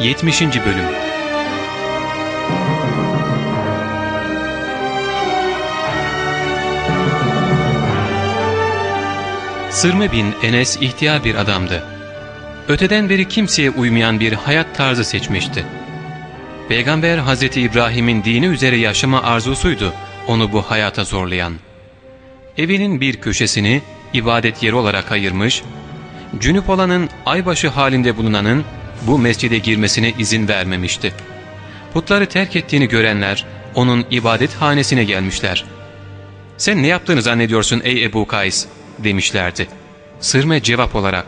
70. Bölüm Sırmı bin Enes ihtiyar bir adamdı. Öteden beri kimseye uymayan bir hayat tarzı seçmişti. Peygamber Hazreti İbrahim'in dini üzere yaşama arzusuydu onu bu hayata zorlayan. Evinin bir köşesini ibadet yeri olarak ayırmış, cünüp olanın aybaşı halinde bulunanın bu mescide girmesine izin vermemişti. Putları terk ettiğini görenler onun ibadet hanesine gelmişler. ''Sen ne yaptığını zannediyorsun ey Ebu Kays?'' demişlerdi. Sırme cevap olarak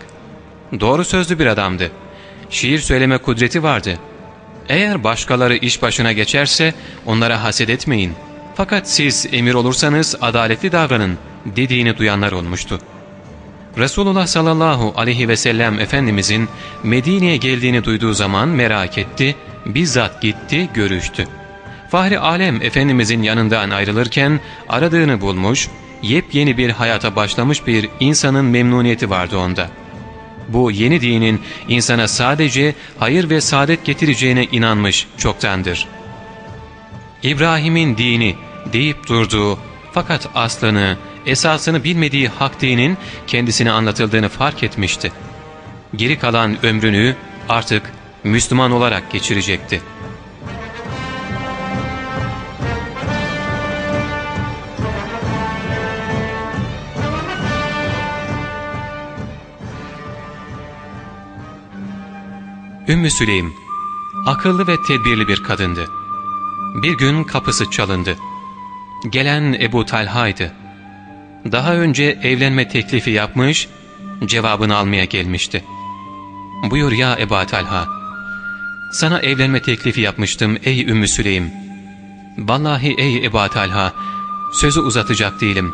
''Doğru sözlü bir adamdı. Şiir söyleme kudreti vardı. Eğer başkaları iş başına geçerse onlara haset etmeyin. Fakat siz emir olursanız adaletli davranın.'' dediğini duyanlar olmuştu. Resulullah sallallahu aleyhi ve sellem Efendimizin Medine'ye geldiğini duyduğu zaman merak etti, bizzat gitti, görüştü. Fahri Alem Efendimizin yanından ayrılırken aradığını bulmuş, yepyeni bir hayata başlamış bir insanın memnuniyeti vardı onda. Bu yeni dinin insana sadece hayır ve saadet getireceğine inanmış çoktandır. İbrahim'in dini deyip durduğu fakat aslını, esasını bilmediği hak kendisine anlatıldığını fark etmişti. Geri kalan ömrünü artık Müslüman olarak geçirecekti. Ümmü Süleym, akıllı ve tedbirli bir kadındı. Bir gün kapısı çalındı. Gelen Ebu Talha'ydı. Daha önce evlenme teklifi yapmış, cevabını almaya gelmişti. ''Buyur ya Ebu Talha, sana evlenme teklifi yapmıştım ey Ümmü Süleym. Vallahi ey Ebu Talha, sözü uzatacak değilim.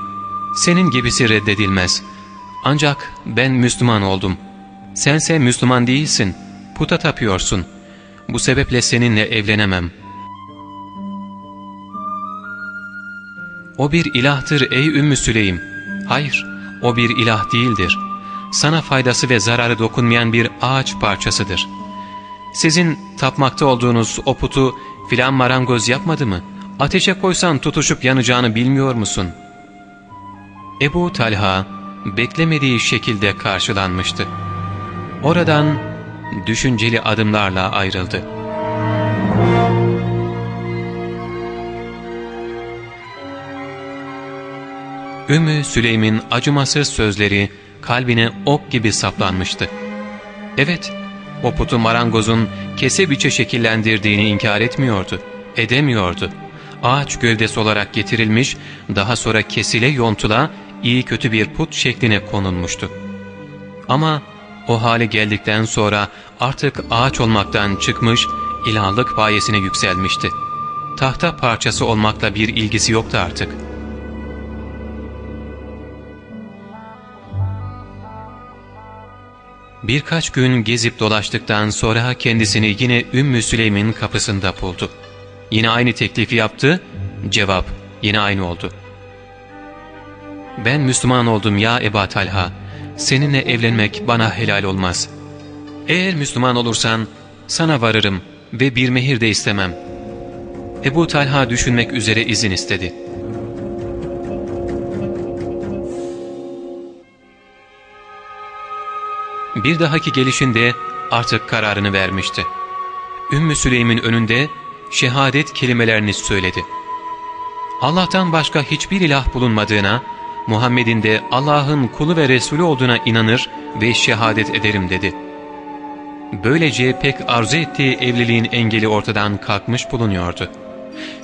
Senin gibisi reddedilmez. Ancak ben Müslüman oldum. Sense Müslüman değilsin, puta tapıyorsun. Bu sebeple seninle evlenemem.'' O bir ilahtır ey Ümmü Süleym. Hayır, o bir ilah değildir. Sana faydası ve zararı dokunmayan bir ağaç parçasıdır. Sizin tapmakta olduğunuz o putu filan marangoz yapmadı mı? Ateşe koysan tutuşup yanacağını bilmiyor musun? Ebu Talha beklemediği şekilde karşılanmıştı. Oradan düşünceli adımlarla ayrıldı. Ümmü Süleym'in acımasız sözleri kalbine ok gibi saplanmıştı. Evet, o putu marangozun kese biçe şekillendirdiğini inkar etmiyordu, edemiyordu. Ağaç gövdesi olarak getirilmiş, daha sonra kesile yontula iyi kötü bir put şekline konulmuştu. Ama o hale geldikten sonra artık ağaç olmaktan çıkmış, ilahlık payesine yükselmişti. Tahta parçası olmakla bir ilgisi yoktu artık.'' Birkaç gün gezip dolaştıktan sonra kendisini yine Ümmü Süleym'in kapısında buldu. Yine aynı teklifi yaptı, cevap yine aynı oldu. ''Ben Müslüman oldum ya Eba Talha, seninle evlenmek bana helal olmaz. Eğer Müslüman olursan sana varırım ve bir mehir de istemem.'' Ebu Talha düşünmek üzere izin istedi. Bir dahaki gelişinde artık kararını vermişti. Ümmü Süleym'in önünde şehadet kelimelerini söyledi. Allah'tan başka hiçbir ilah bulunmadığına, Muhammed'in de Allah'ın kulu ve Resulü olduğuna inanır ve şehadet ederim dedi. Böylece pek arzu ettiği evliliğin engeli ortadan kalkmış bulunuyordu.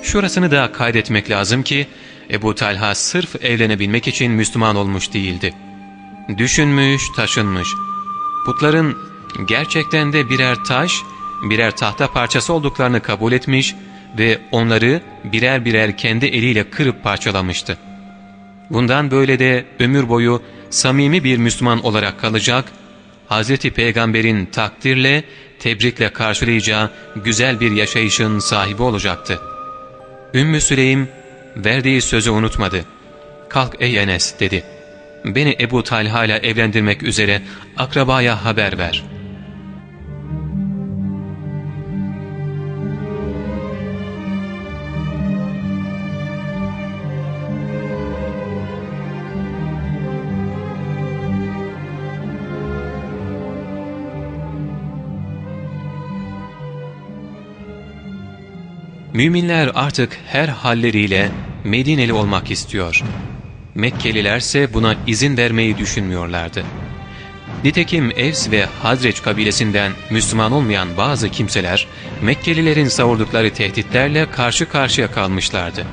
Şurasını da kaydetmek lazım ki, Ebu Talha sırf evlenebilmek için Müslüman olmuş değildi. Düşünmüş, taşınmış, putların gerçekten de birer taş, birer tahta parçası olduklarını kabul etmiş ve onları birer birer kendi eliyle kırıp parçalamıştı. Bundan böyle de ömür boyu samimi bir Müslüman olarak kalacak, Hz. Peygamber'in takdirle, tebrikle karşılayacağı güzel bir yaşayışın sahibi olacaktı. Ümmü Süleym verdiği sözü unutmadı. ''Kalk ey Enes'' dedi beni Ebu Talha ile evlendirmek üzere akrabaya haber ver.'' Müminler artık her halleriyle Medineli olmak istiyor. Mekkelilerse buna izin vermeyi düşünmüyorlardı. Nitekim Evs ve Hazreç kabilesinden Müslüman olmayan bazı kimseler Mekkelilerin savurdukları tehditlerle karşı karşıya kalmışlardı.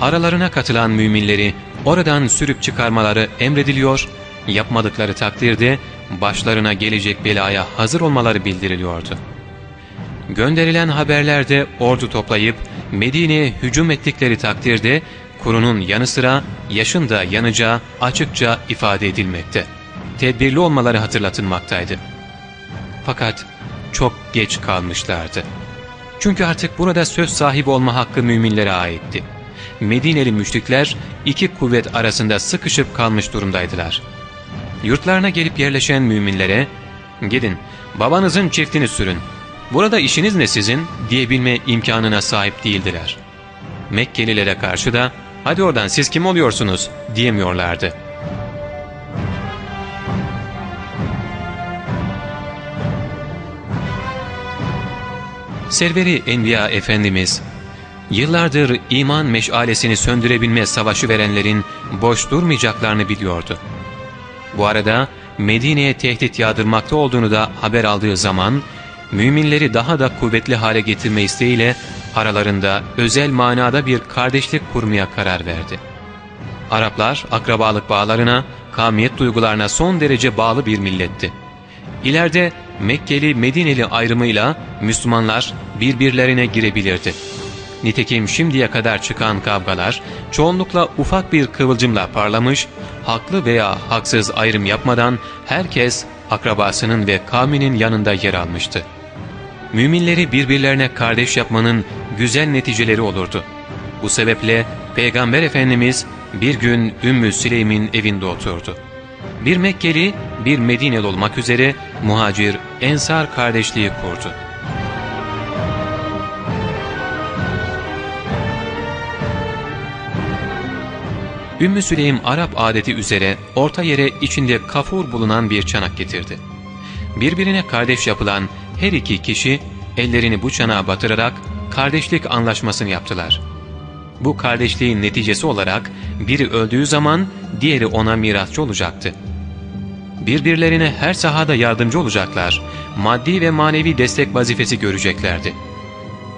Aralarına katılan müminleri oradan sürüp çıkarmaları emrediliyor, yapmadıkları takdirde başlarına gelecek belaya hazır olmaları bildiriliyordu. Gönderilen haberlerde ordu toplayıp Medine'ye hücum ettikleri takdirde kurunun yanı sıra yaşın da yanacağı açıkça ifade edilmekte. Tedbirli olmaları hatırlatılmaktaydı. Fakat çok geç kalmışlardı. Çünkü artık burada söz sahibi olma hakkı müminlere aitti. Medineli müşrikler iki kuvvet arasında sıkışıp kalmış durumdaydılar. Yurtlarına gelip yerleşen müminlere, ''Gidin, babanızın çiftini sürün, burada işiniz ne sizin?'' diyebilme imkanına sahip değildiler. Mekkelilere karşı da, ''Hadi oradan siz kim oluyorsunuz?'' diyemiyorlardı. Serveri Enbiya Efendimiz, yıllardır iman meşalesini söndürebilme savaşı verenlerin boş durmayacaklarını biliyordu. Bu arada Medine'ye tehdit yağdırmakta olduğunu da haber aldığı zaman, müminleri daha da kuvvetli hale getirme isteğiyle aralarında özel manada bir kardeşlik kurmaya karar verdi. Araplar akrabalık bağlarına, kavmiyet duygularına son derece bağlı bir milletti. İleride Mekkeli Medineli ayrımıyla Müslümanlar birbirlerine girebilirdi. Nitekim şimdiye kadar çıkan kavgalar çoğunlukla ufak bir kıvılcımla parlamış, haklı veya haksız ayrım yapmadan herkes akrabasının ve kavminin yanında yer almıştı. Müminleri birbirlerine kardeş yapmanın güzel neticeleri olurdu. Bu sebeple Peygamber Efendimiz bir gün Ümmü Süleym'in evinde oturdu. Bir Mekkeli, bir Medineli olmak üzere muhacir, ensar kardeşliği kurdu. Ümmü Süleym Arap adeti üzere orta yere içinde kafur bulunan bir çanak getirdi. Birbirine kardeş yapılan her iki kişi ellerini bu çanağa batırarak kardeşlik anlaşmasını yaptılar. Bu kardeşliğin neticesi olarak biri öldüğü zaman diğeri ona mirasçı olacaktı. Birbirlerine her sahada yardımcı olacaklar, maddi ve manevi destek vazifesi göreceklerdi.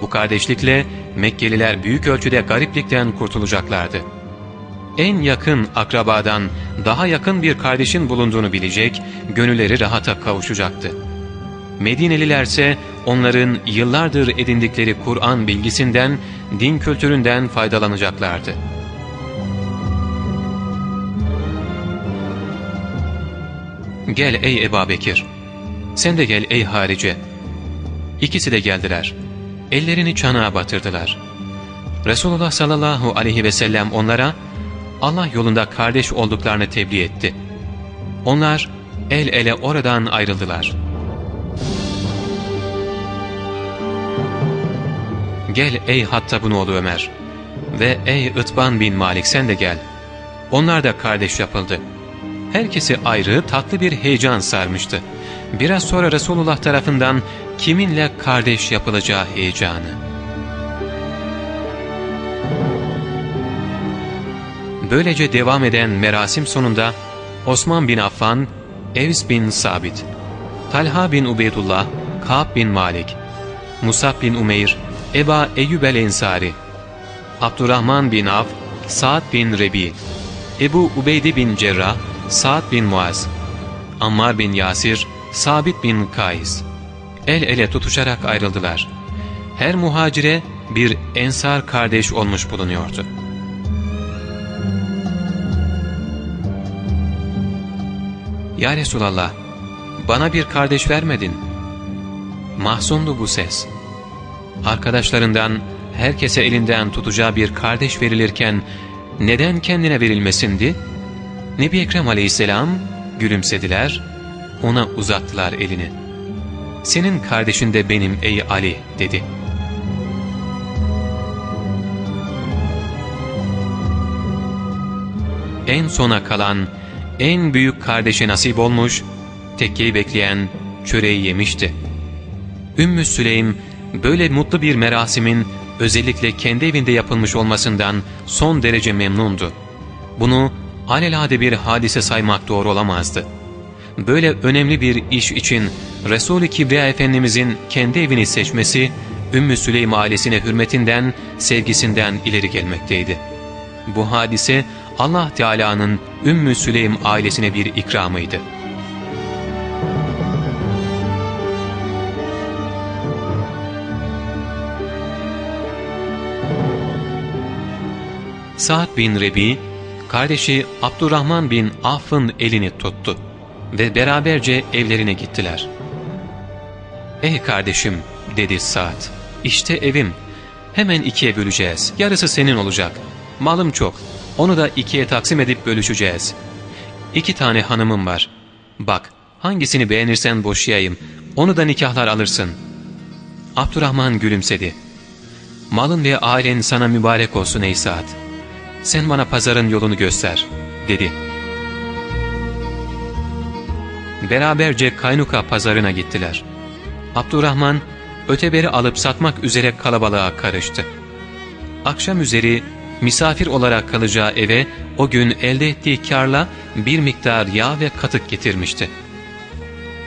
Bu kardeşlikle Mekkeliler büyük ölçüde gariplikten kurtulacaklardı en yakın akrabadan daha yakın bir kardeşin bulunduğunu bilecek, gönülleri rahata kavuşacaktı. Medinelilerse onların yıllardır edindikleri Kur'an bilgisinden, din kültüründen faydalanacaklardı. Gel ey Eba Bekir, sen de gel ey Harice. İkisi de geldiler. Ellerini çanağa batırdılar. Resulullah sallallahu aleyhi ve sellem onlara, Allah yolunda kardeş olduklarını tebliğ etti. Onlar el ele oradan ayrıldılar. Gel ey Hattab'ın oğlu Ömer ve ey Itban bin Malik sen de gel. Onlar da kardeş yapıldı. Herkesi ayrı tatlı bir heyecan sarmıştı. Biraz sonra Resulullah tarafından kiminle kardeş yapılacağı heyecanı. Böylece devam eden merasim sonunda Osman bin Affan, Evs bin Sabit, Talha bin Ubeydullah, Ka'b bin Malik, Musab bin Umeyr, Eba Eyyub el-Ensari, Abdurrahman bin Av, Sa'd bin Rebi, Ebu Ubeyde bin Cerrah, Sa'd bin Muaz, Ammar bin Yasir, Sabit bin Kays. El ele tutuşarak ayrıldılar. Her muhacire bir ensar kardeş olmuş bulunuyordu. ''Ya Resulallah, bana bir kardeş vermedin.'' Mahzundu bu ses. Arkadaşlarından herkese elinden tutacağı bir kardeş verilirken neden kendine verilmesindi? Nebi Ekrem aleyhisselam gülümsediler, ona uzattılar elini. ''Senin kardeşin de benim ey Ali'' dedi. En sona kalan en büyük kardeşe nasip olmuş, tekkeyi bekleyen çöreği yemişti. Ümmü Süleym böyle mutlu bir merasimin özellikle kendi evinde yapılmış olmasından son derece memnundu. Bunu alelade bir hadise saymak doğru olamazdı. Böyle önemli bir iş için Resul-i Kibriya Efendimizin kendi evini seçmesi, Ümmü Süleym ailesine hürmetinden, sevgisinden ileri gelmekteydi. Bu hadise Allah Teala'nın Ümmü Süleym ailesine bir ikramıydı. Sa'd bin Rebi, kardeşi Abdurrahman bin Aff'ın elini tuttu ve beraberce evlerine gittiler. ''Ey kardeşim'' dedi Sa'd, ''işte evim. Hemen ikiye böleceğiz. Yarısı senin olacak. Malım çok. Onu da ikiye taksim edip bölüşeceğiz. İki tane hanımım var. Bak, hangisini beğenirsen boşayayım. Onu da nikahlar alırsın.'' Abdurrahman gülümsedi. ''Malın ve ailen sana mübarek olsun ey Sa'd.'' Sen bana pazarın yolunu göster, dedi. Beraberce Kaynuka pazarına gittiler. Abdurrahman, öteberi alıp satmak üzere kalabalığa karıştı. Akşam üzeri misafir olarak kalacağı eve o gün elde ettiği karla bir miktar yağ ve katık getirmişti.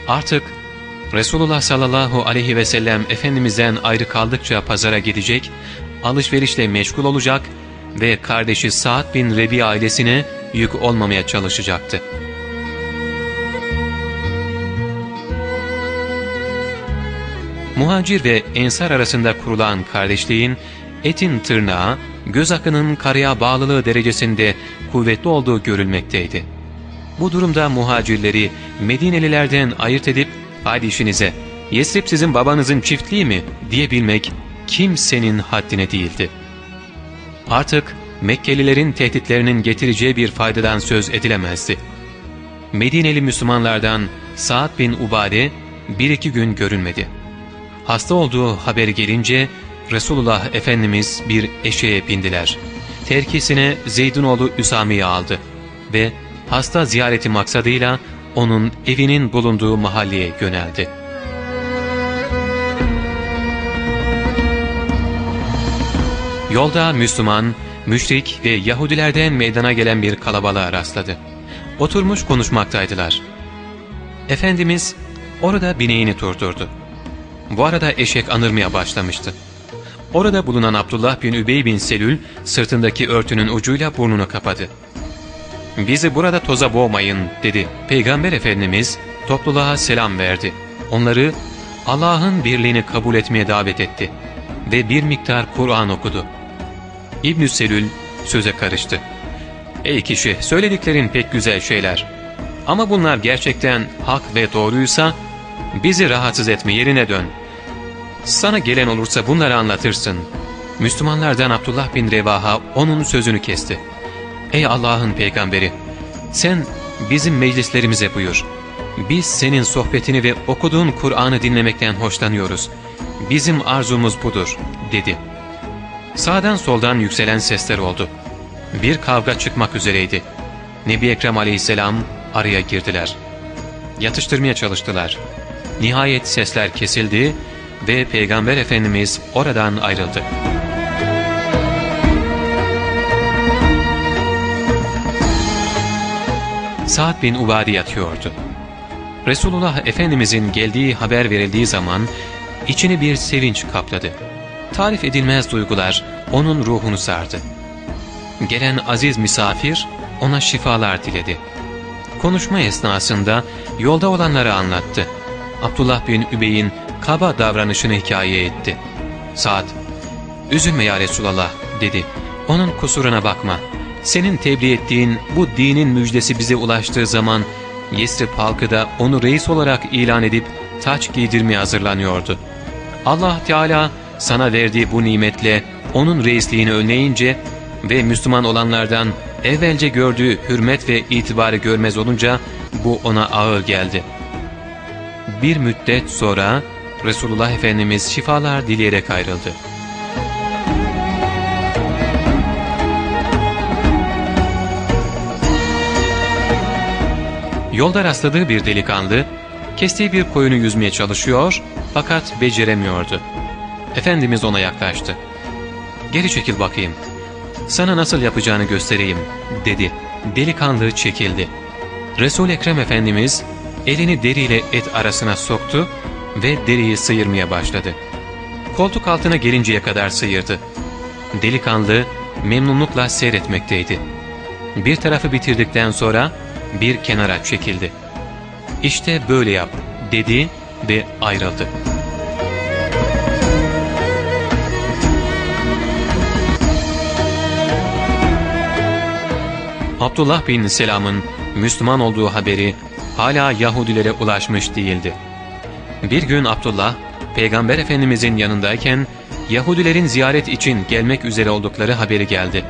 Artık Resulullah sallallahu aleyhi ve sellem Efendimiz'den ayrı kaldıkça pazara gidecek, alışverişle meşgul olacak ve kardeşi Sa'd bin Rebi ailesine yük olmamaya çalışacaktı. Muhacir ve Ensar arasında kurulan kardeşliğin etin tırnağı, göz akının karaya bağlılığı derecesinde kuvvetli olduğu görülmekteydi. Bu durumda muhacirleri Medinelilerden ayırt edip ''Hadi işinize, Yesrib sizin babanızın çiftliği mi?'' diyebilmek kimsenin haddine değildi. Artık Mekkelilerin tehditlerinin getireceği bir faydadan söz edilemezdi. Medineli Müslümanlardan Sa'd bin Ubade bir iki gün görünmedi. Hasta olduğu haberi gelince Resulullah Efendimiz bir eşeğe bindiler. Terkisine Zeyd'in oğlu Üsami'yi aldı ve hasta ziyareti maksadıyla onun evinin bulunduğu mahalleye yöneldi. Yolda Müslüman, müşrik ve Yahudilerden meydana gelen bir kalabalığa rastladı. Oturmuş konuşmaktaydılar. Efendimiz orada bineğini durdurdu. Bu arada eşek anırmaya başlamıştı. Orada bulunan Abdullah bin Übey bin Selül sırtındaki örtünün ucuyla burnunu kapadı. ''Bizi burada toza boğmayın.'' dedi. Peygamber Efendimiz topluluğa selam verdi. Onları Allah'ın birliğini kabul etmeye davet etti ve bir miktar Kur'an okudu. İbn-i Selül söze karıştı. ''Ey kişi söylediklerin pek güzel şeyler. Ama bunlar gerçekten hak ve doğruysa bizi rahatsız etme yerine dön. Sana gelen olursa bunları anlatırsın.'' Müslümanlardan Abdullah bin Revaha onun sözünü kesti. ''Ey Allah'ın peygamberi! Sen bizim meclislerimize buyur. Biz senin sohbetini ve okuduğun Kur'an'ı dinlemekten hoşlanıyoruz. Bizim arzumuz budur.'' dedi. Sağdan soldan yükselen sesler oldu. Bir kavga çıkmak üzereydi. Nebi Ekrem aleyhisselam araya girdiler. Yatıştırmaya çalıştılar. Nihayet sesler kesildi ve Peygamber Efendimiz oradan ayrıldı. Sa'd bin Ubadi yatıyordu. Resulullah Efendimizin geldiği haber verildiği zaman içini bir sevinç kapladı tarif edilmez duygular onun ruhunu sardı. Gelen aziz misafir ona şifalar diledi. Konuşma esnasında yolda olanları anlattı. Abdullah bin Übey'in kaba davranışını hikaye etti. Saad, ''Üzülme ya Resulallah'' dedi. ''Onun kusuruna bakma. Senin tebliğ ettiğin bu dinin müjdesi bize ulaştığı zaman Yesrib halkı da onu reis olarak ilan edip taç giydirmeye hazırlanıyordu. Allah Teala sana verdiği bu nimetle onun reisliğini önleyince ve Müslüman olanlardan evvelce gördüğü hürmet ve itibarı görmez olunca bu ona ağır geldi. Bir müddet sonra Resulullah Efendimiz şifalar dileyerek ayrıldı. Yolda rastladığı bir delikanlı, kestiği bir koyunu yüzmeye çalışıyor fakat beceremiyordu. Efendimiz ona yaklaştı. geri çekil bakayım. Sana nasıl yapacağını göstereyim dedi. Delikanlı çekildi. Resul-i Ekrem Efendimiz elini deriyle et arasına soktu ve deriyi sıyırmaya başladı. Koltuk altına gelinceye kadar sıyırdı. Delikanlı memnunlukla seyretmekteydi. Bir tarafı bitirdikten sonra bir kenara çekildi. İşte böyle yap dedi ve ayrıldı. Abdullah bin Selam'ın Müslüman olduğu haberi hala Yahudilere ulaşmış değildi. Bir gün Abdullah, Peygamber Efendimizin yanındayken Yahudilerin ziyaret için gelmek üzere oldukları haberi geldi.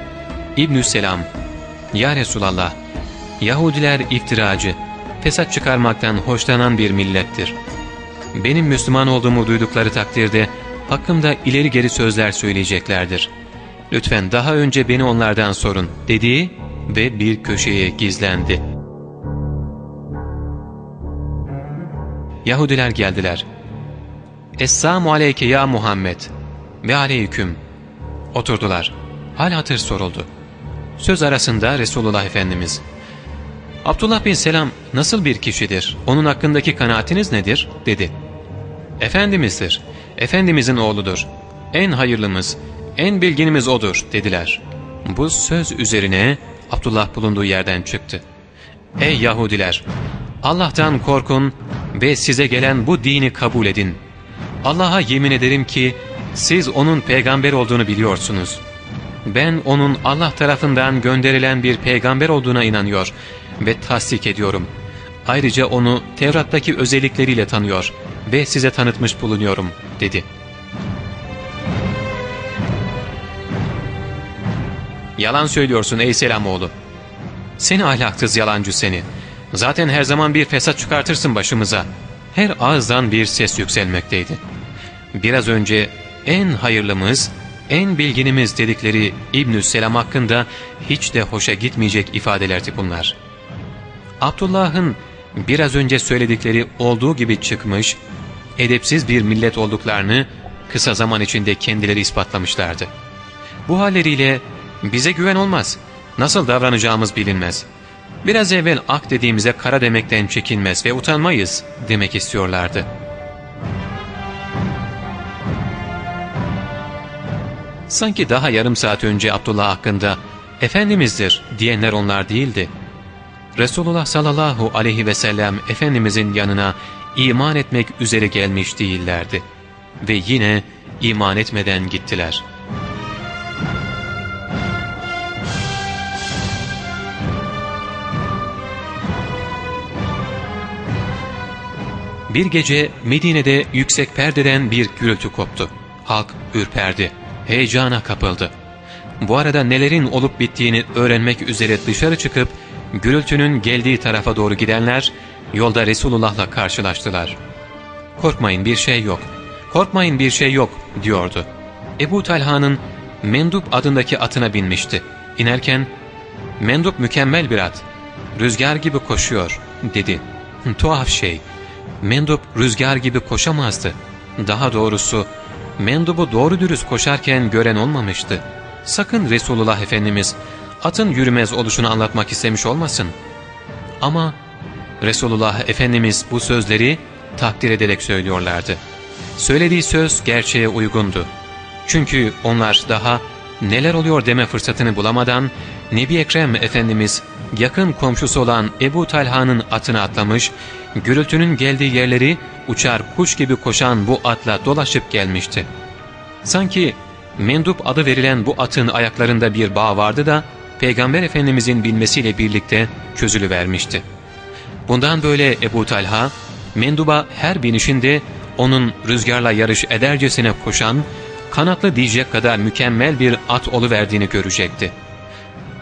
İbnü Selam, ''Ya Resulallah, Yahudiler iftiracı, fesat çıkarmaktan hoşlanan bir millettir. Benim Müslüman olduğumu duydukları takdirde hakkımda ileri geri sözler söyleyeceklerdir. Lütfen daha önce beni onlardan sorun.'' dediği ve bir köşeye gizlendi. Yahudiler geldiler. Esselamu aleyke ya Muhammed ve aleyküm. Oturdular. Hal hatır soruldu. Söz arasında Resulullah Efendimiz. Abdullah bin Selam nasıl bir kişidir? Onun hakkındaki kanaatiniz nedir? dedi. Efendimizdir. Efendimizin oğludur. En hayırlımız, en bilginimiz odur dediler. Bu söz üzerine Abdullah bulunduğu yerden çıktı. Ey Yahudiler! Allah'tan korkun ve size gelen bu dini kabul edin. Allah'a yemin ederim ki siz onun peygamber olduğunu biliyorsunuz. Ben onun Allah tarafından gönderilen bir peygamber olduğuna inanıyor ve tasdik ediyorum. Ayrıca onu Tevrat'taki özellikleriyle tanıyor ve size tanıtmış bulunuyorum dedi. Yalan söylüyorsun ey Selamoğlu. Seni ahlaksız yalancı seni. Zaten her zaman bir fesat çıkartırsın başımıza. Her ağızdan bir ses yükselmekteydi. Biraz önce en hayırlımız, en bilginimiz dedikleri İbnü Selam hakkında hiç de hoşa gitmeyecek ifadelerdi bunlar. Abdullah'ın biraz önce söyledikleri olduğu gibi çıkmış, edepsiz bir millet olduklarını kısa zaman içinde kendileri ispatlamışlardı. Bu halleriyle bize güven olmaz, nasıl davranacağımız bilinmez. Biraz evvel ak dediğimize kara demekten çekinmez ve utanmayız demek istiyorlardı. Sanki daha yarım saat önce Abdullah hakkında Efendimizdir diyenler onlar değildi. Resulullah sallallahu aleyhi ve sellem Efendimizin yanına iman etmek üzere gelmiş değillerdi. Ve yine iman etmeden gittiler.'' Bir gece Medine'de yüksek perdeden bir gürültü koptu. Halk ürperdi, heyecana kapıldı. Bu arada nelerin olup bittiğini öğrenmek üzere dışarı çıkıp gürültünün geldiği tarafa doğru gidenler yolda Resulullah'la karşılaştılar. ''Korkmayın bir şey yok, korkmayın bir şey yok.'' diyordu. Ebu Talha'nın Mendup adındaki atına binmişti. İnerken ''Mendup mükemmel bir at, rüzgar gibi koşuyor.'' dedi. Tuhaf şey, Mendup rüzgar gibi koşamazdı. Daha doğrusu Mendup'u doğru dürüst koşarken gören olmamıştı. Sakın Resulullah Efendimiz atın yürümez oluşunu anlatmak istemiş olmasın. Ama Resulullah Efendimiz bu sözleri takdir ederek söylüyorlardı. Söylediği söz gerçeğe uygundu. Çünkü onlar daha neler oluyor deme fırsatını bulamadan Nebi Ekrem Efendimiz yakın komşusu olan Ebu Talha'nın atına atlamış, gürültünün geldiği yerleri uçar kuş gibi koşan bu atla dolaşıp gelmişti. Sanki Mendup adı verilen bu atın ayaklarında bir bağ vardı da Peygamber Efendimizin bilmesiyle birlikte çözülüvermişti. Bundan böyle Ebu Talha, Mendub'a her binişinde onun rüzgarla yarış edercesine koşan, kanatlı diyecek kadar mükemmel bir at oluverdiğini görecekti.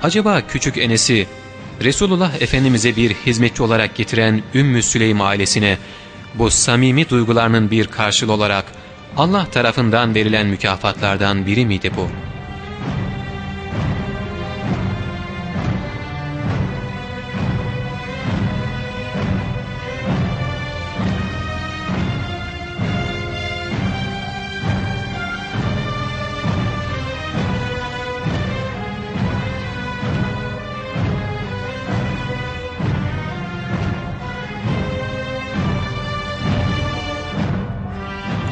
Acaba küçük Enes'i Resulullah Efendimiz'e bir hizmetçi olarak getiren Ümmü Süleym ailesine bu samimi duygularının bir karşılığı olarak Allah tarafından verilen mükafatlardan biri miydi bu?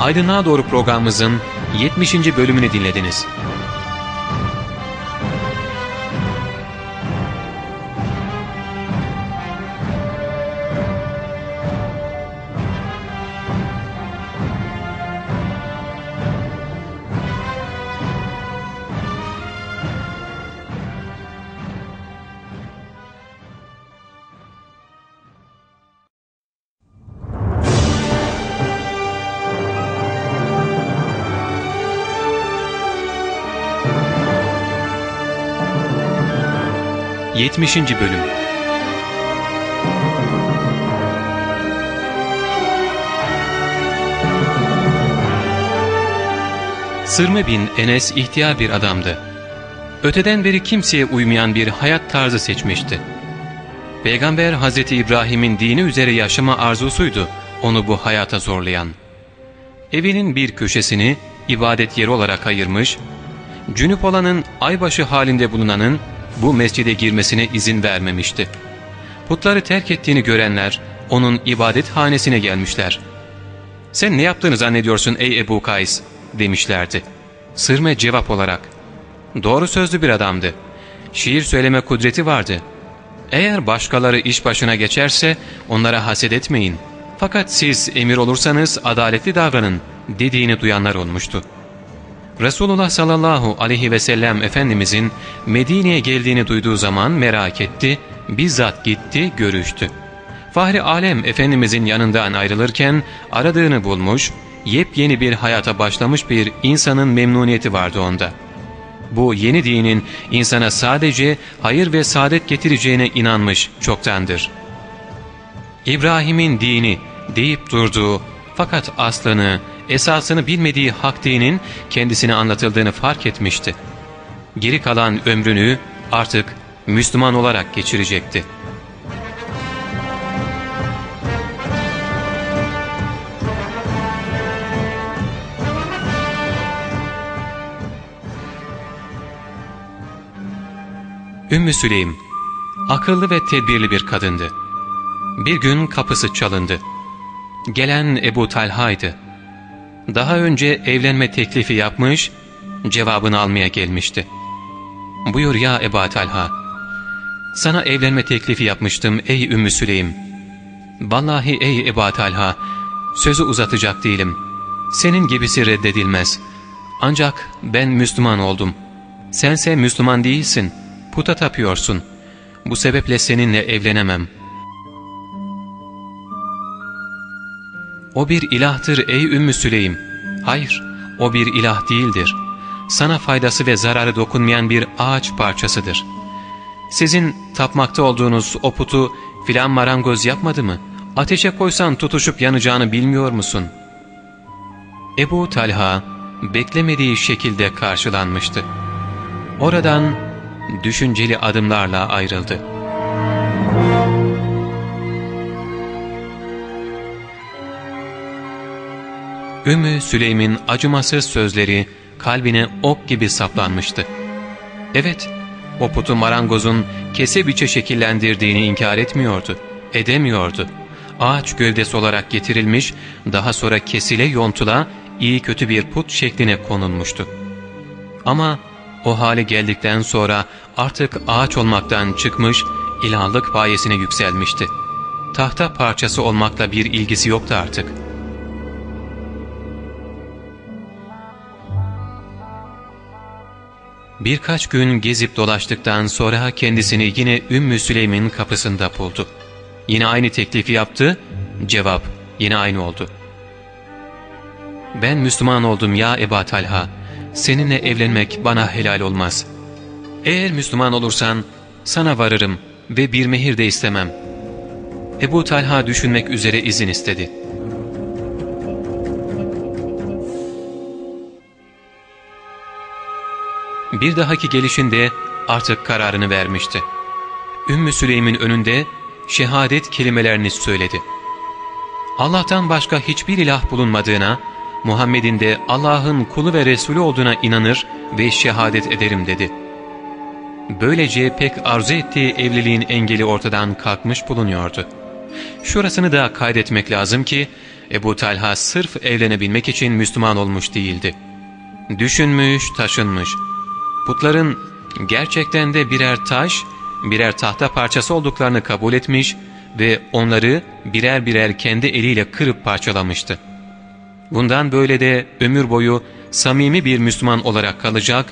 Aydınlığa Doğru programımızın 70. bölümünü dinlediniz. Yetmişinci Bölüm Sırmı bin Enes ihtiyar bir adamdı. Öteden beri kimseye uymayan bir hayat tarzı seçmişti. Peygamber Hazreti İbrahim'in dini üzere yaşama arzusuydu onu bu hayata zorlayan. Evinin bir köşesini ibadet yeri olarak ayırmış, cünüp olanın aybaşı halinde bulunanın bu mescide girmesine izin vermemişti. Putları terk ettiğini görenler onun ibadet hanesine gelmişler. ''Sen ne yaptığını zannediyorsun ey Ebu Kays?'' demişlerdi. Sırme cevap olarak ''Doğru sözlü bir adamdı. Şiir söyleme kudreti vardı. Eğer başkaları iş başına geçerse onlara haset etmeyin. Fakat siz emir olursanız adaletli davranın.'' dediğini duyanlar olmuştu.'' Resulullah sallallahu aleyhi ve sellem Efendimizin Medine'ye geldiğini duyduğu zaman merak etti, bizzat gitti, görüştü. Fahri Alem Efendimizin yanından ayrılırken aradığını bulmuş, yepyeni bir hayata başlamış bir insanın memnuniyeti vardı onda. Bu yeni dinin insana sadece hayır ve saadet getireceğine inanmış çoktandır. İbrahim'in dini deyip durduğu fakat aslını, esasını bilmediği hak dinin kendisine anlatıldığını fark etmişti. Geri kalan ömrünü artık Müslüman olarak geçirecekti. Ümmü Süleym, akıllı ve tedbirli bir kadındı. Bir gün kapısı çalındı. Gelen Ebu Talha'ydı daha önce evlenme teklifi yapmış, cevabını almaya gelmişti. ''Buyur ya Eba Talha, sana evlenme teklifi yapmıştım ey Ümmü Süleym. Vallahi ey Eba Talha, sözü uzatacak değilim. Senin gibisi reddedilmez. Ancak ben Müslüman oldum. Sense Müslüman değilsin, puta tapıyorsun. Bu sebeple seninle evlenemem.'' O bir ilahtır ey Ümmü Süleym. Hayır, o bir ilah değildir. Sana faydası ve zararı dokunmayan bir ağaç parçasıdır. Sizin tapmakta olduğunuz o putu filan marangoz yapmadı mı? Ateşe koysan tutuşup yanacağını bilmiyor musun? Ebu Talha beklemediği şekilde karşılanmıştı. Oradan düşünceli adımlarla ayrıldı. Ümmü Süleym'in acımasız sözleri kalbine ok gibi saplanmıştı. Evet, o putu marangozun kese biçe şekillendirdiğini inkar etmiyordu, edemiyordu. Ağaç gövdesi olarak getirilmiş, daha sonra kesile yontula iyi kötü bir put şekline konulmuştu. Ama o hale geldikten sonra artık ağaç olmaktan çıkmış, ilahlık payesine yükselmişti. Tahta parçası olmakla bir ilgisi yoktu artık.'' Birkaç gün gezip dolaştıktan sonra kendisini yine Ümmü Süleym'in kapısında buldu. Yine aynı teklifi yaptı, cevap yine aynı oldu. ''Ben Müslüman oldum ya Eba Talha, seninle evlenmek bana helal olmaz. Eğer Müslüman olursan sana varırım ve bir mehir de istemem.'' Ebu Talha düşünmek üzere izin istedi. Bir dahaki gelişinde artık kararını vermişti. Ümmü Süleym'in önünde şehadet kelimelerini söyledi. Allah'tan başka hiçbir ilah bulunmadığına, Muhammed'in de Allah'ın kulu ve Resulü olduğuna inanır ve şehadet ederim dedi. Böylece pek arzu ettiği evliliğin engeli ortadan kalkmış bulunuyordu. Şurasını da kaydetmek lazım ki, Ebu Talha sırf evlenebilmek için Müslüman olmuş değildi. Düşünmüş, taşınmış. Putların gerçekten de birer taş, birer tahta parçası olduklarını kabul etmiş ve onları birer birer kendi eliyle kırıp parçalamıştı. Bundan böyle de ömür boyu samimi bir Müslüman olarak kalacak,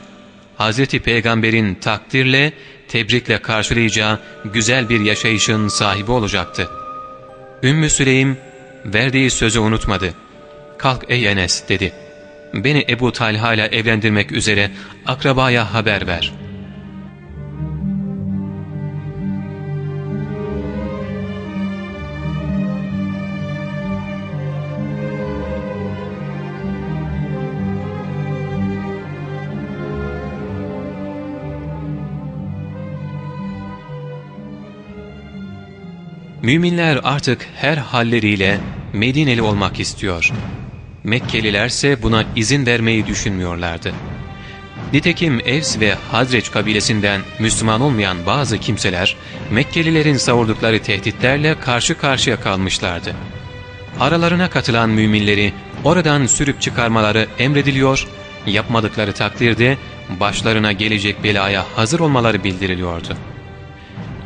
Hz. Peygamber'in takdirle, tebrikle karşılayacağı güzel bir yaşayışın sahibi olacaktı. Ümmü Süleym verdiği sözü unutmadı. ''Kalk ey Enes'' dedi. ''Beni Ebu Talha ile evlendirmek üzere akrabaya haber ver.'' Müminler artık her halleriyle Medineli olmak istiyor. Mekkelilerse buna izin vermeyi düşünmüyorlardı. Nitekim Evs ve Hazreç kabilesinden Müslüman olmayan bazı kimseler Mekkelilerin savurdukları tehditlerle karşı karşıya kalmışlardı. Aralarına katılan müminleri oradan sürüp çıkarmaları emrediliyor, yapmadıkları takdirde başlarına gelecek belaya hazır olmaları bildiriliyordu.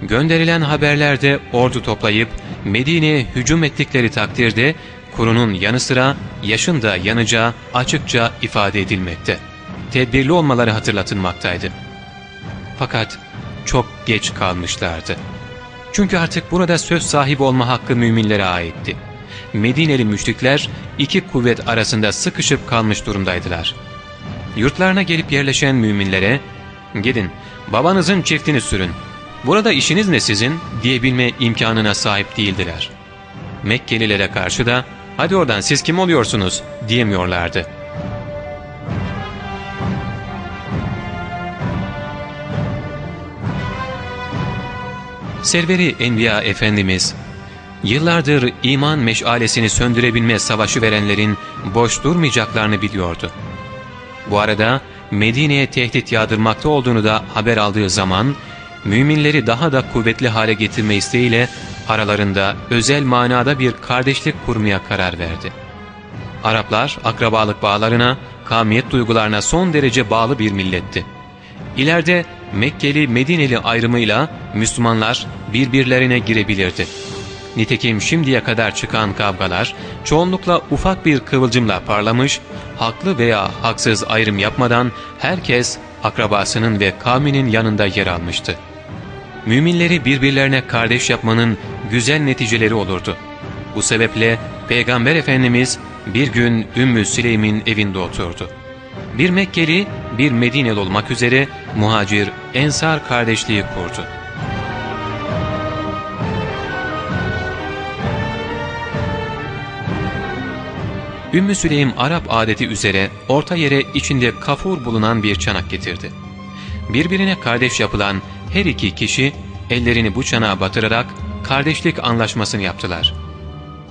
Gönderilen haberlerde ordu toplayıp Medine'ye hücum ettikleri takdirde kurunun yanı sıra yaşın da yanacağı açıkça ifade edilmekte. Tedbirli olmaları hatırlatılmaktaydı. Fakat çok geç kalmışlardı. Çünkü artık burada söz sahibi olma hakkı müminlere aitti. Medineli müşrikler iki kuvvet arasında sıkışıp kalmış durumdaydılar. Yurtlarına gelip yerleşen müminlere, ''Gidin, babanızın çiftini sürün, burada işiniz ne sizin?'' diyebilme imkanına sahip değildiler. Mekkelilere karşı da, ''Hadi oradan siz kim oluyorsunuz?'' diyemiyorlardı. Serveri Enbiya Efendimiz, yıllardır iman meşalesini söndürebilme savaşı verenlerin boş durmayacaklarını biliyordu. Bu arada Medine'ye tehdit yağdırmakta olduğunu da haber aldığı zaman, müminleri daha da kuvvetli hale getirme isteğiyle aralarında özel manada bir kardeşlik kurmaya karar verdi. Araplar akrabalık bağlarına, kavmiyet duygularına son derece bağlı bir milletti. İleride Mekkeli Medineli ayrımıyla Müslümanlar birbirlerine girebilirdi. Nitekim şimdiye kadar çıkan kavgalar çoğunlukla ufak bir kıvılcımla parlamış, haklı veya haksız ayrım yapmadan herkes akrabasının ve kavminin yanında yer almıştı. Müminleri birbirlerine kardeş yapmanın güzel neticeleri olurdu. Bu sebeple Peygamber Efendimiz bir gün Ümmü Süleym'in evinde oturdu. Bir Mekkeli, bir Medineli olmak üzere muhacir, ensar kardeşliği kurdu. Ümmü Süleym Arap adeti üzere orta yere içinde kafur bulunan bir çanak getirdi. Birbirine kardeş yapılan her iki kişi ellerini bu çanağa batırarak kardeşlik anlaşmasını yaptılar.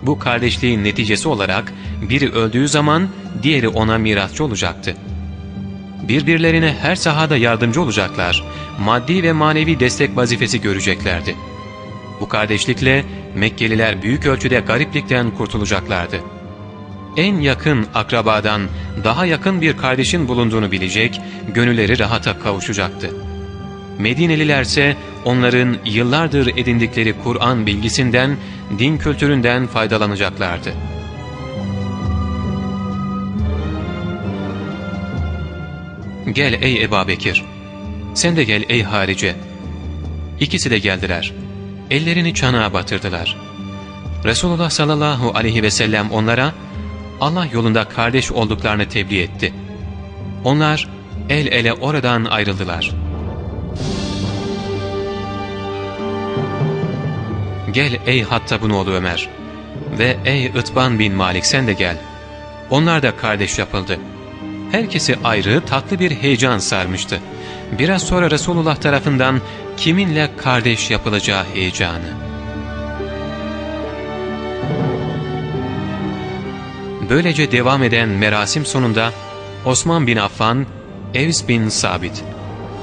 Bu kardeşliğin neticesi olarak biri öldüğü zaman diğeri ona mirasçı olacaktı. Birbirlerine her sahada yardımcı olacaklar, maddi ve manevi destek vazifesi göreceklerdi. Bu kardeşlikle Mekkeliler büyük ölçüde gariplikten kurtulacaklardı. En yakın akrabadan daha yakın bir kardeşin bulunduğunu bilecek, gönülleri rahata kavuşacaktı. Medinelilerse onların yıllardır edindikleri Kur'an bilgisinden, din kültüründen faydalanacaklardı. Gel ey Eba Bekir, sen de gel ey Harice. İkisi de geldiler. Ellerini çanağa batırdılar. Resulullah sallallahu aleyhi ve sellem onlara Allah yolunda kardeş olduklarını tebliğ etti. Onlar el ele oradan ayrıldılar. Gel ey Hattab'ın oğlu Ömer ve ey Itban bin Malik sen de gel. Onlar da kardeş yapıldı. Herkesi ayrı tatlı bir heyecan sarmıştı. Biraz sonra Resulullah tarafından kiminle kardeş yapılacağı heyecanı. Böylece devam eden merasim sonunda Osman bin Affan, Evs bin Sabit,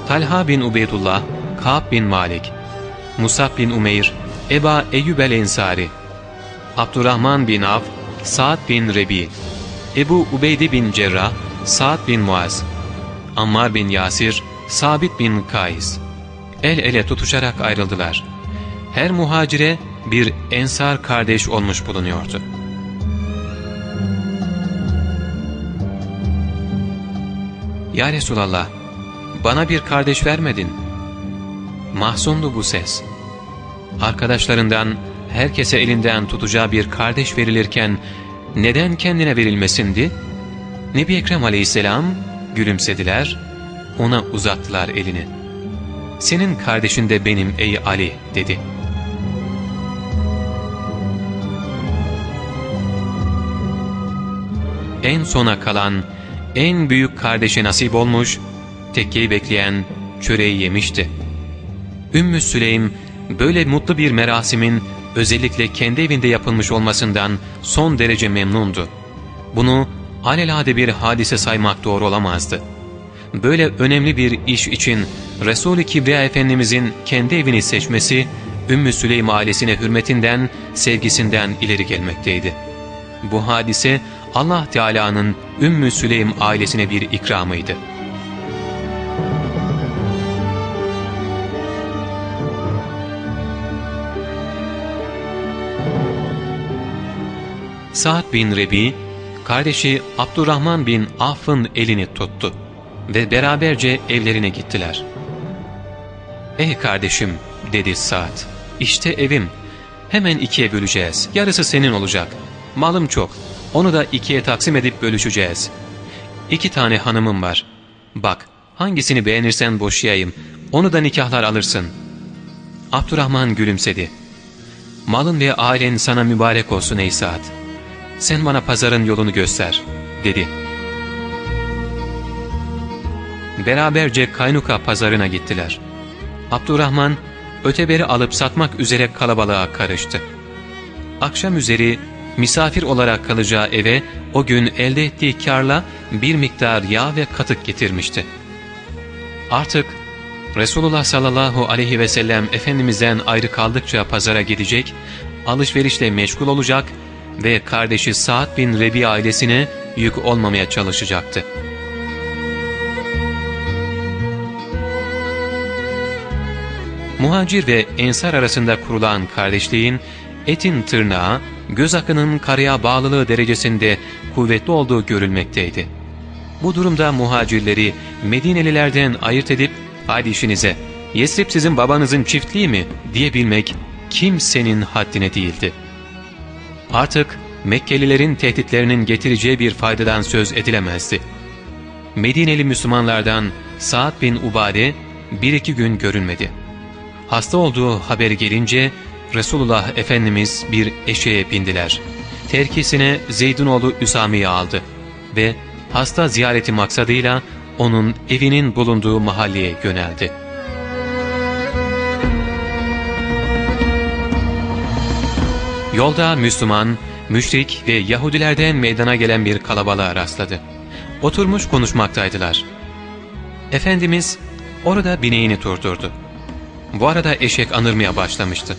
Talha bin Ubeydullah, Ka'b bin Malik, Musab bin Umeyr, Eba Eyyub el-Ensari, Abdurrahman bin Av, Sa'd bin Rebi, Ebu Ubeydi bin Cerrah, Sa'd bin Muaz, Ammar bin Yasir, Sabit bin Kays. El ele tutuşarak ayrıldılar. Her muhacire bir ensar kardeş olmuş bulunuyordu. Ya Resulallah, bana bir kardeş vermedin. Mahzundu bu ses. Arkadaşlarından herkese elinden tutacağı bir kardeş verilirken neden kendine verilmesindi? Nebi Ekrem aleyhisselam gülümsediler, ona uzattılar elini. ''Senin kardeşin de benim ey Ali'' dedi. En sona kalan, en büyük kardeşe nasip olmuş, tekkeyi bekleyen çöreği yemişti. Ümmü Süleym, böyle mutlu bir merasimin özellikle kendi evinde yapılmış olmasından son derece memnundu. Bunu alelade bir hadise saymak doğru olamazdı. Böyle önemli bir iş için Resul-i Kibriya Efendimizin kendi evini seçmesi, Ümmü Süleym ailesine hürmetinden, sevgisinden ileri gelmekteydi. Bu hadise Allah Teala'nın Ümmü Süleym ailesine bir ikramıydı. Sa'd bin Rebi, kardeşi Abdurrahman bin Aff'ın elini tuttu ve beraberce evlerine gittiler. ''Ey kardeşim'' dedi Sa'd, ''işte evim. Hemen ikiye böleceğiz. Yarısı senin olacak. Malım çok. Onu da ikiye taksim edip bölüşeceğiz. İki tane hanımım var. Bak, hangisini beğenirsen boşayayım. Onu da nikahlar alırsın.'' Abdurrahman gülümsedi. ''Malın ve ailen sana mübarek olsun ey Sa'd.'' Sen bana pazarın yolunu göster, dedi. Beraberce Kaynuka pazarına gittiler. Abdurrahman, öteberi alıp satmak üzere kalabalığa karıştı. Akşam üzeri misafir olarak kalacağı eve o gün elde ettiği karla bir miktar yağ ve katık getirmişti. Artık Resulullah sallallahu aleyhi ve sellem Efendimiz'den ayrı kaldıkça pazara gidecek, alışverişle meşgul olacak ve kardeşi Sa'd bin Rebi ailesine yük olmamaya çalışacaktı. Muhacir ve Ensar arasında kurulan kardeşliğin etin tırnağı, göz akının karaya bağlılığı derecesinde kuvvetli olduğu görülmekteydi. Bu durumda muhacirleri Medinelilerden ayırt edip ''Hadi işinize, Yesrib sizin babanızın çiftliği mi?'' diyebilmek kimsenin haddine değildi. Artık Mekkelilerin tehditlerinin getireceği bir faydadan söz edilemezdi. Medineli Müslümanlardan Sa'd bin Ubade bir iki gün görünmedi. Hasta olduğu haberi gelince Resulullah Efendimiz bir eşeğe bindiler. Terkisine Zeyd'in oğlu Üsami'yi aldı ve hasta ziyareti maksadıyla onun evinin bulunduğu mahalleye yöneldi. Yolda Müslüman, müşrik ve Yahudilerden meydana gelen bir kalabalığa rastladı. Oturmuş konuşmaktaydılar. Efendimiz orada bineğini durdurdu. Bu arada eşek anırmaya başlamıştı.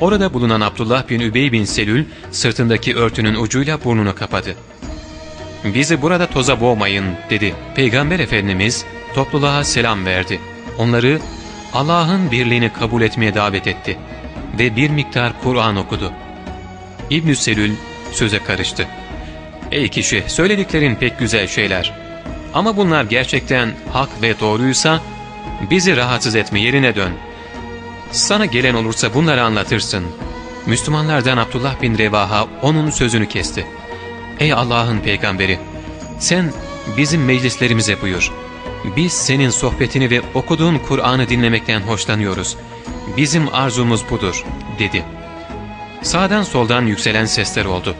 Orada bulunan Abdullah bin Übey bin Selül sırtındaki örtünün ucuyla burnunu kapadı. ''Bizi burada toza boğmayın.'' dedi. Peygamber Efendimiz topluluğa selam verdi. Onları Allah'ın birliğini kabul etmeye davet etti ve bir miktar Kur'an okudu. İbn-i Selül söze karıştı. ''Ey kişi söylediklerin pek güzel şeyler. Ama bunlar gerçekten hak ve doğruysa bizi rahatsız etme yerine dön. Sana gelen olursa bunları anlatırsın.'' Müslümanlardan Abdullah bin Revaha onun sözünü kesti. ''Ey Allah'ın peygamberi! Sen bizim meclislerimize buyur. Biz senin sohbetini ve okuduğun Kur'an'ı dinlemekten hoşlanıyoruz. Bizim arzumuz budur.'' dedi. Sağdan soldan yükselen sesler oldu.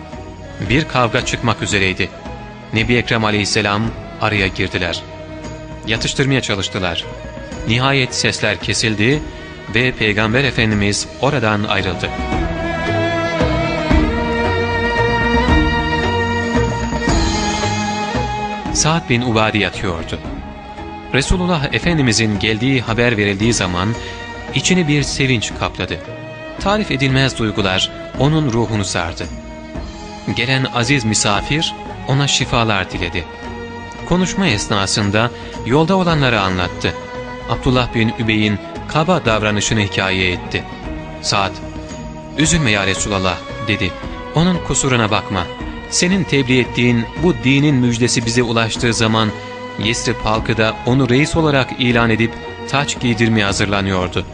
Bir kavga çıkmak üzereydi. Nebi Ekrem aleyhisselam araya girdiler. Yatıştırmaya çalıştılar. Nihayet sesler kesildi ve Peygamber Efendimiz oradan ayrıldı. Sa'd bin Ubadi yatıyordu. Resulullah Efendimizin geldiği haber verildiği zaman içini bir sevinç kapladı tarif edilmez duygular onun ruhunu sardı. Gelen aziz misafir ona şifalar diledi. Konuşma esnasında yolda olanları anlattı. Abdullah bin Übey'in kaba davranışını hikaye etti. Saad, ''Üzülme ya Resulallah'' dedi. ''Onun kusuruna bakma. Senin tebliğ ettiğin bu dinin müjdesi bize ulaştığı zaman Yesrib halkı da onu reis olarak ilan edip taç giydirmeye hazırlanıyordu.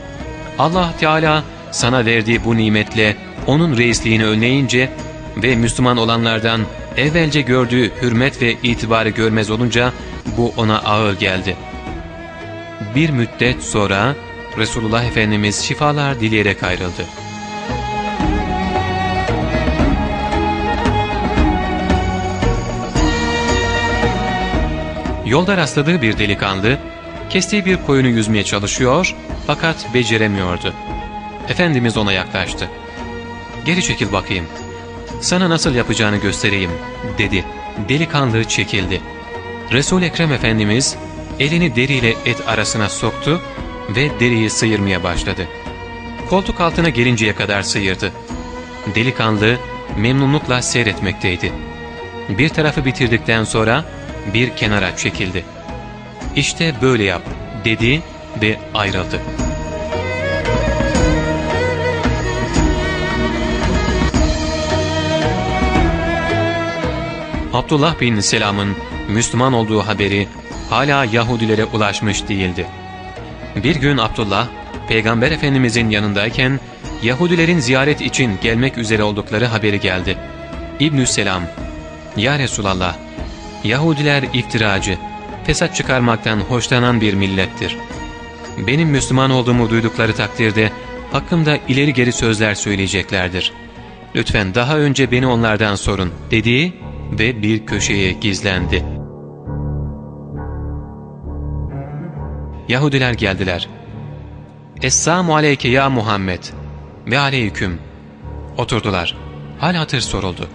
Allah Teala sana verdiği bu nimetle onun reisliğini önleyince ve Müslüman olanlardan evvelce gördüğü hürmet ve itibarı görmez olunca bu ona ağır geldi. Bir müddet sonra Resulullah Efendimiz şifalar dileyerek ayrıldı. Yolda rastladığı bir delikanlı, kestiği bir koyunu yüzmeye çalışıyor fakat beceremiyordu. Efendimiz ona yaklaştı. ''Geri çekil bakayım, sana nasıl yapacağını göstereyim.'' dedi. Delikanlı çekildi. resul Ekrem Efendimiz elini deriyle et arasına soktu ve deriyi sıyırmaya başladı. Koltuk altına gelinceye kadar sıyırdı. Delikanlı memnunlukla seyretmekteydi. Bir tarafı bitirdikten sonra bir kenara çekildi. ''İşte böyle yap.'' dedi ve ayrıldı. Abdullah bin Selam'ın Müslüman olduğu haberi hala Yahudilere ulaşmış değildi. Bir gün Abdullah, Peygamber Efendimizin yanındayken Yahudilerin ziyaret için gelmek üzere oldukları haberi geldi. İbnü Selam, ''Ya Resulallah, Yahudiler iftiracı, fesat çıkarmaktan hoşlanan bir millettir. Benim Müslüman olduğumu duydukları takdirde hakkımda ileri geri sözler söyleyeceklerdir. Lütfen daha önce beni onlardan sorun.'' dediği ve bir köşeye gizlendi. Yahudiler geldiler. Esselamu aleyke ya Muhammed ve aleyküm. Oturdular. Hal hatır soruldu.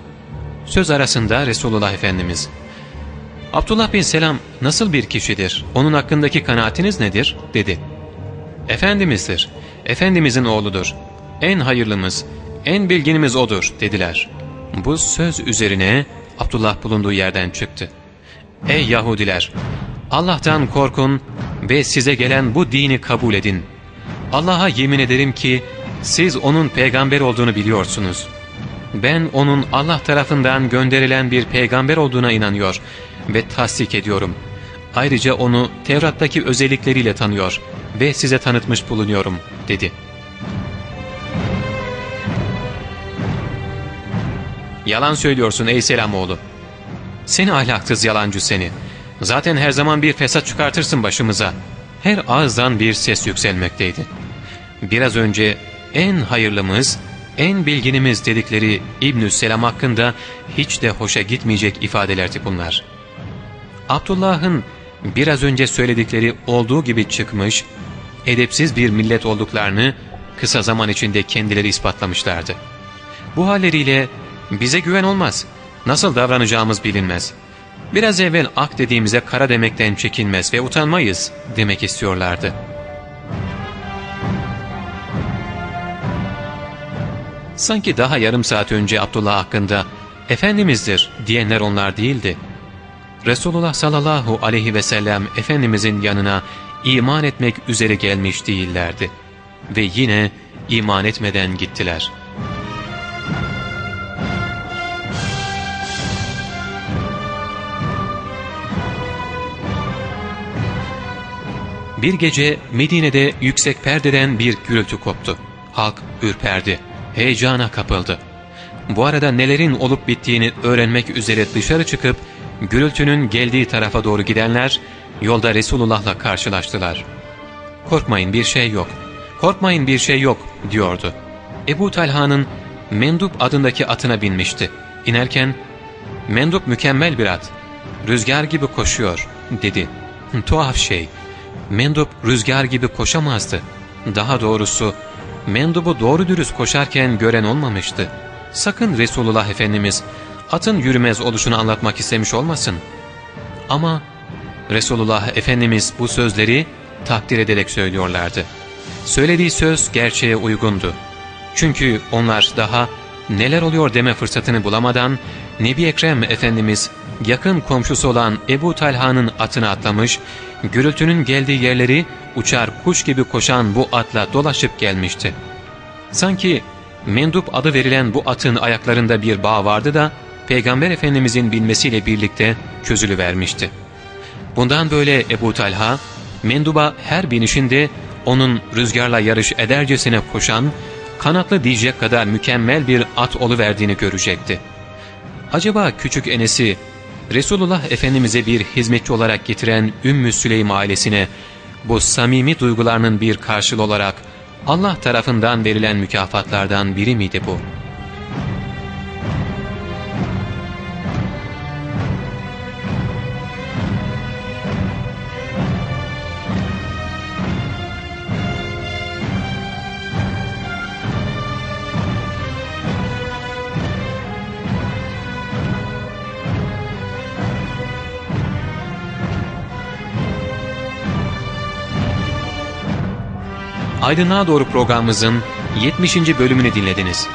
Söz arasında Resulullah Efendimiz Abdullah bin Selam nasıl bir kişidir? Onun hakkındaki kanaatiniz nedir? dedi. Efendimizdir. Efendimizin oğludur. En hayırlımız, en bilginimiz odur dediler. Bu söz üzerine Abdullah bulunduğu yerden çıktı. Ey Yahudiler! Allah'tan korkun ve size gelen bu dini kabul edin. Allah'a yemin ederim ki siz onun peygamber olduğunu biliyorsunuz. Ben onun Allah tarafından gönderilen bir peygamber olduğuna inanıyor ve tasdik ediyorum. Ayrıca onu Tevrat'taki özellikleriyle tanıyor ve size tanıtmış bulunuyorum dedi. Yalan söylüyorsun ey Selamoğlu. Seni ahlaksız yalancı seni. Zaten her zaman bir fesat çıkartırsın başımıza. Her ağızdan bir ses yükselmekteydi. Biraz önce en hayırlımız, en bilginimiz dedikleri İbnü Selam hakkında hiç de hoşa gitmeyecek ifadelerdi bunlar. Abdullah'ın biraz önce söyledikleri olduğu gibi çıkmış, edepsiz bir millet olduklarını kısa zaman içinde kendileri ispatlamışlardı. Bu halleriyle bize güven olmaz, nasıl davranacağımız bilinmez. Biraz evvel ak dediğimize kara demekten çekinmez ve utanmayız demek istiyorlardı. Sanki daha yarım saat önce Abdullah hakkında Efendimizdir diyenler onlar değildi. Resulullah sallallahu aleyhi ve sellem Efendimizin yanına iman etmek üzere gelmiş değillerdi. Ve yine iman etmeden gittiler. Bir gece Medine'de yüksek perdeden bir gürültü koptu. Halk ürperdi, heyecana kapıldı. Bu arada nelerin olup bittiğini öğrenmek üzere dışarı çıkıp gürültünün geldiği tarafa doğru gidenler yolda Resulullah'la karşılaştılar. ''Korkmayın bir şey yok, korkmayın bir şey yok.'' diyordu. Ebu Talha'nın Mendup adındaki atına binmişti. İnerken ''Mendup mükemmel bir at, rüzgar gibi koşuyor.'' dedi. Tuhaf şey, Mendup rüzgar gibi koşamazdı. Daha doğrusu Mendup'u doğru dürüst koşarken gören olmamıştı. Sakın Resulullah Efendimiz atın yürümez oluşunu anlatmak istemiş olmasın. Ama Resulullah Efendimiz bu sözleri takdir ederek söylüyorlardı. Söylediği söz gerçeğe uygundu. Çünkü onlar daha neler oluyor deme fırsatını bulamadan Nebi Ekrem Efendimiz yakın komşusu olan Ebu Talha'nın atına atlamış, gürültünün geldiği yerleri uçar kuş gibi koşan bu atla dolaşıp gelmişti. Sanki mendup adı verilen bu atın ayaklarında bir bağ vardı da Peygamber Efendimizin bilmesiyle birlikte çözülüvermişti. Bundan böyle Ebu Talha, menduba her binişinde onun rüzgarla yarış edercesine koşan, kanatlı diyecek kadar mükemmel bir at oluverdiğini görecekti. Acaba küçük Enes'i Resulullah Efendimiz'e bir hizmetçi olarak getiren Ümmü Süleym ailesine bu samimi duygularının bir karşılığı olarak Allah tarafından verilen mükafatlardan biri miydi bu? Aydınlığa Doğru programımızın 70. bölümünü dinlediniz.